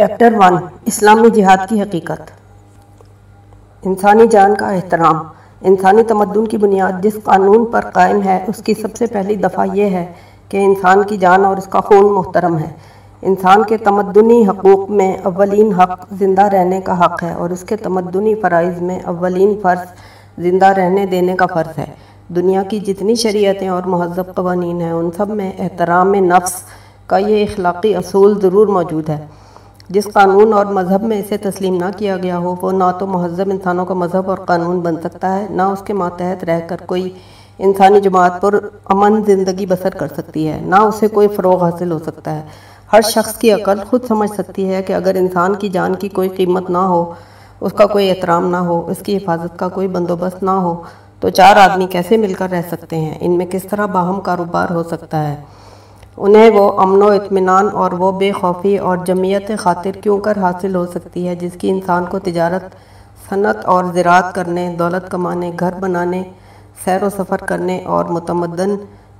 Chapter one اسلامی جہاد کی حقیقت۔ انسانی جان کا احترام، انسانی تمدن کی بنیاد جس قانون پر قائم ہے، اس کی سب سے پہلی دفعہ یہ ہے کہ انسان کی جان اور اس کا خون محترم ہے۔ انسان کے تمدنی حقوق میں اولین حق زندہ رہنے کا حق ہے اور اس کے تمدنی فرائض میں اولین فرض زندہ رہنے دینے کا فرض ہے۔ دنیا کی جتنی شریعتیں اور مہذب قوانین ہیں، ان سب میں احترام نفس کا یہ اخلاقی اصول ضرور موجود ہے۔ جس قانون اور مذہب میں اسے تسلیم نہ کیا گیا ہو، وہ نہ تو مہذب انسانوں کا مذہب اور قانون بن سکتا ہے، نہ اس کے ماتحت رہ کر کوئی انسانی جماعت پر امن زندگی بسر کر سکتی ہے، نہ اسے کوئی فروغ حاصل ہو سکتا ہے۔ ہر شخص کی عقل خود سمجھ سکتی ہے کہ اگر انسان کی جان کی کوئی قیمت نہ ہو، اس کا کوئی احترام نہ ہو، اس کی حفاظت کا کوئی بندوبست نہ ہو، تو چار آدمی کیسے مل کر رہ سکتے ہیں؟ ان میں کس طرح باہم کاروبار ہو سکتا ہے؟ انہیں وہ امن و اطمینان اور وہ بے خوفی اور جمعیت خاطر کیوں کر حاصل ہو سکتی ہے جس کی انسان کو تجارت، صنعت اور زراعت کرنے، دولت کمانے، گھر بنانے، سیر و سفر کرنے اور متمدن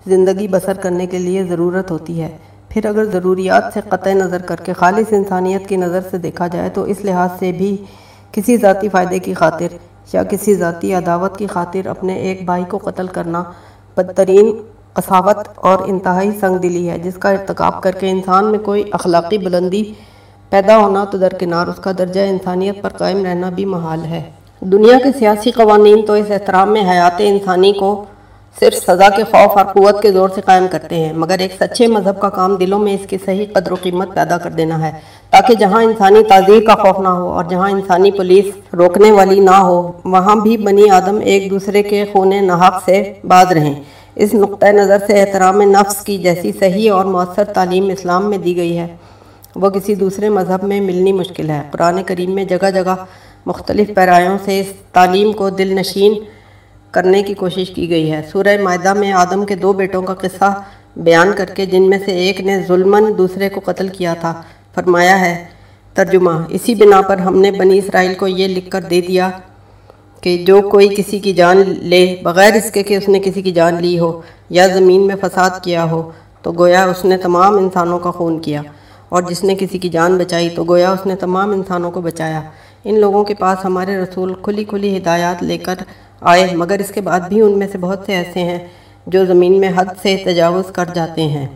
زندگی بسر کرنے کے لیے ضرورت ہوتی ہے۔ پھر اگر ضروریات سے قطع نظر کر کے خالص انسانیت کی نظر سے دیکھا جائے تو اس لحاظ سے بھی کسی ذاتی فائدے کی خاطر یا کسی ذاتی عداوت کی خاطر اپنے ایک بھائی کو قتل کرنا بدترین قصاوت اور انتہائی سنگ دلی ہے، جس کا ارتکاب کر کے انسان میں کوئی اخلاقی بلندی پیدا ہونا تو درکنار اس کا درجہ انسانیت پر قائم رہنا بھی محال ہے۔ دنیا کے سیاسی قوانین تو اس احترام میں حیات انسانی کو صرف سزا کے خوف اور قوت کے زور سے قائم کرتے ہیں، مگر ایک سچے مذہب کا کام دلوں میں اس کی صحیح قدر و قیمت پیدا کر دینا ہے، تاکہ جہاں انسانی تعزیر کا خوف نہ ہو اور جہاں انسانی پولیس روکنے والی نہ ہو، وہاں بھی بنی آدم ایک دوسرے کے خون نحق سے باز رہیں۔ اس نقطۂ نظر سے احترام نفس کی جیسی صحیح اور مؤثر تعلیم اسلام میں دی گئی ہے۔ وہ کسی دوسرے مذہب میں ملنی مشکل ہے۔ قرآن کریم میں جگہ جگہ مختلف پیرایوں سے اس تعلیم کو دل نشین کرنے کی کوشش کی گئی ہے۔ سورہ معدہ میں آدم کے دو بیٹوں کا قصہ بیان کر کے جن میں سے ایک نے ظلمن دوسرے کو قتل کیا تھا۔ فرمایا ہے، ترجمہ، اسی بنا پر ہم نے بنی اسرائیل کو یہ لکھ کر دے دیا کہ جو کوئی کسی کی جان لے بغیر اس کے کہ اس نے کسی کی جان لی ہو یا زمین میں فساد کیا ہو، تو گویا اس نے تمام انسانوں کا خون کیا۔ اور جس نے کسی کی جان بچائی، تو گویا اس نے تمام انسانوں کو بچایا۔ ان لوگوں کے پاس ہمارے رسول کھلی کھلی ہدایات لے کر آئے، مگر اس کے بعد بھی ان میں سے بہت سے ایسے ہیں جو زمین میں حد سے تجاوز کر جاتے ہیں۔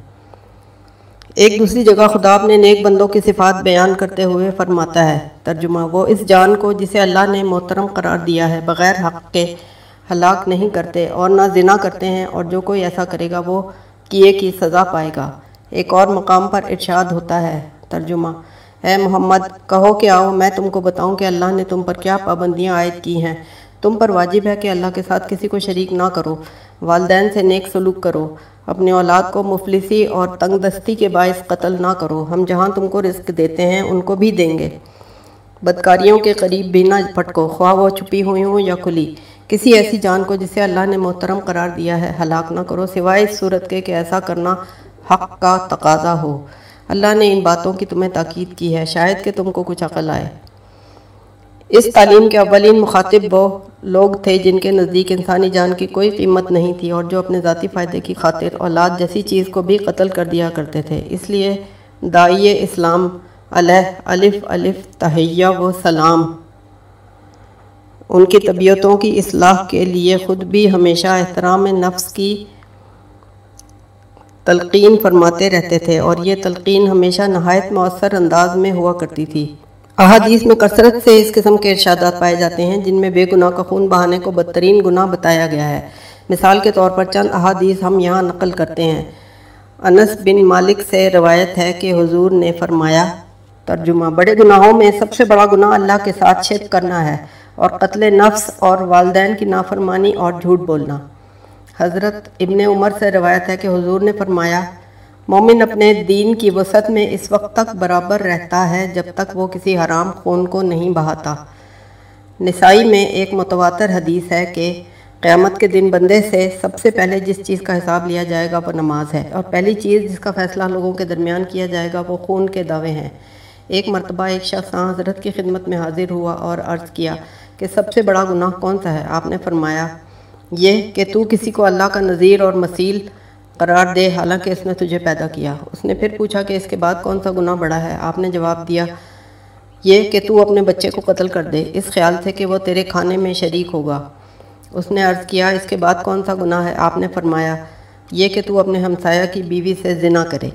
ایک دوسری جگہ خدا اپنے نیک بندوں کی صفات بیان کرتے ہوئے فرماتا ہے۔ ترجمہ، وہ اس جان کو جسے اللہ نے محترم قرار دیا ہے، بغیر حق کے ہلاک نہیں کرتے اور نہ زنا کرتے ہیں اور جو کوئی ایسا کرے گا، وہ کیے کی سزا پائے گا۔ ایک اور مقام پر ارشاد ہوتا ہے۔ ترجمہ، اے محمد، کہو کہ آؤ، میں تم کو بتاؤں کہ اللہ نے تم پر کیا پابندیاں عائد کی ہیں۔ تم پر واجب ہے کہ اللہ کے ساتھ کسی کو شریک نہ کرو۔ والدین سے نیک سلوک کرو۔ اپنے اولاد کو مفلسی اور تنگ دستی کے باعث قتل نہ کرو۔ ہم جہاں تم کو رزق دیتے ہیں، ان کو بھی دیں گے۔ بدکاریوں کے قریب بھی نہ پھٹکو خواہ وہ چھپی ہوئی ہوں یا کھلی۔ کسی ایسی جان کو جسے اللہ نے محترم قرار دیا ہے، ہلاک نہ کرو۔ سوائے اس صورت کے کہ ایسا کرنا حق کا تقاضا ہو۔ اللہ نے ان باتوں کی تمہیں تاکید کی ہے۔ شاید کہ تم کو کچھ عقل آئے۔ اس تعلیم کے اولین مخاطب وہ لوگ تھے جن کے نزدیک انسانی جان کی کوئی قیمت نہیں تھی اور جو اپنے ذاتی فائدے کی خاطر اولاد جیسی چیز کو بھی قتل کر دیا کرتے تھے۔ اس لیے دائی اسلام، علیہ، الف الف، تحیہ و سلام۔ ان کی طبیعتوں کی اصلاح کے لیے خود بھی ہمیشہ احترام نفس کی تلقین فرماتے رہتے تھے اور یہ تلقین ہمیشہ نہایت مؤثر انداز میں ہوا کرتی تھی۔ احادیث میں کثرت سے اس قسم کے ارشادات پائے جاتے ہیں جن میں بے گناہ کا خون بہانے کو بدترین گناہ بتایا گیا ہے۔ مثال کے طور پر چند احادیث ہم یہاں نقل کرتے ہیں۔ انس بن مالک سے روایت ہے کہ حضور نے فرمایا، ترجمہ، بڑے گناہوں میں سب سے بڑا گناہ اللہ کے ساتھ شرک کرنا ہے اور قتل نفس اور والدین کی نافرمانی اور جھوٹ بولنا۔ حضرت ابن عمر سے روایت ہے کہ حضور نے فرمایا مومن اپنے دین کی وسعت میں اس وقت تک برابر رہتا ہے جب تک وہ کسی حرام خون کو نہیں بہاتا۔ نسائی میں ایک متواتر حدیث ہے کہ قیامت کے دن بندے سے سب سے پہلے جس چیز کا حساب لیا جائے گا وہ نماز ہے اور پہلی چیز جس کا فیصلہ لوگوں کے درمیان کیا جائے گا وہ خون کے دعوے ہیں۔ ایک مرتبہ ایک شخص حضرت کی خدمت میں حاضر ہوا اور عرض کیا کہ سب سے بڑا گناہ کون سا ہے؟ آپ نے فرمایا یہ کہ تو کسی کو اللہ کا نظیر اور مسیل قرار دے، حالانکہ اس نے تجھے پیدا کیا۔ اس نے پھر پوچھا کہ اس کے بعد کون سا گناہ بڑا ہے؟ آپ نے جواب دیا، یہ کہ تو اپنے بچے کو قتل کر دے۔ اس خیال سے کہ وہ تیرے کھانے میں شریک ہوگا۔ اس نے عرض کیا، اس کے بعد کون سا گناہ ہے؟ آپ نے فرمایا، یہ کہ تو اپنے ہمسایہ کی بیوی سے زنا کرے۔